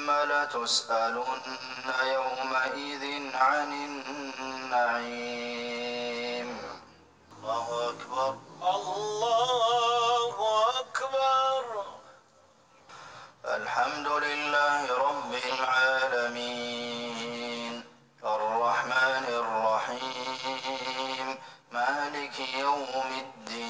ثم لتسألن يومئذ عن النعيم. الله أكبر. الله أكبر. الحمد لله رب العالمين. الرحمن الرحيم. مالك يوم الدين.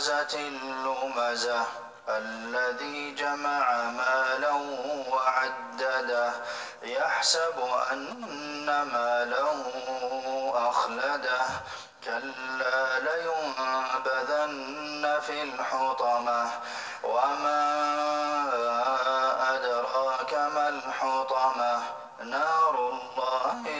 همزة لمزة الذي جمع مالا وعدده يحسب أن ماله أخلده. كلا لينبذن في الحطمة وما أدراك ما الحطمة؟ نار الله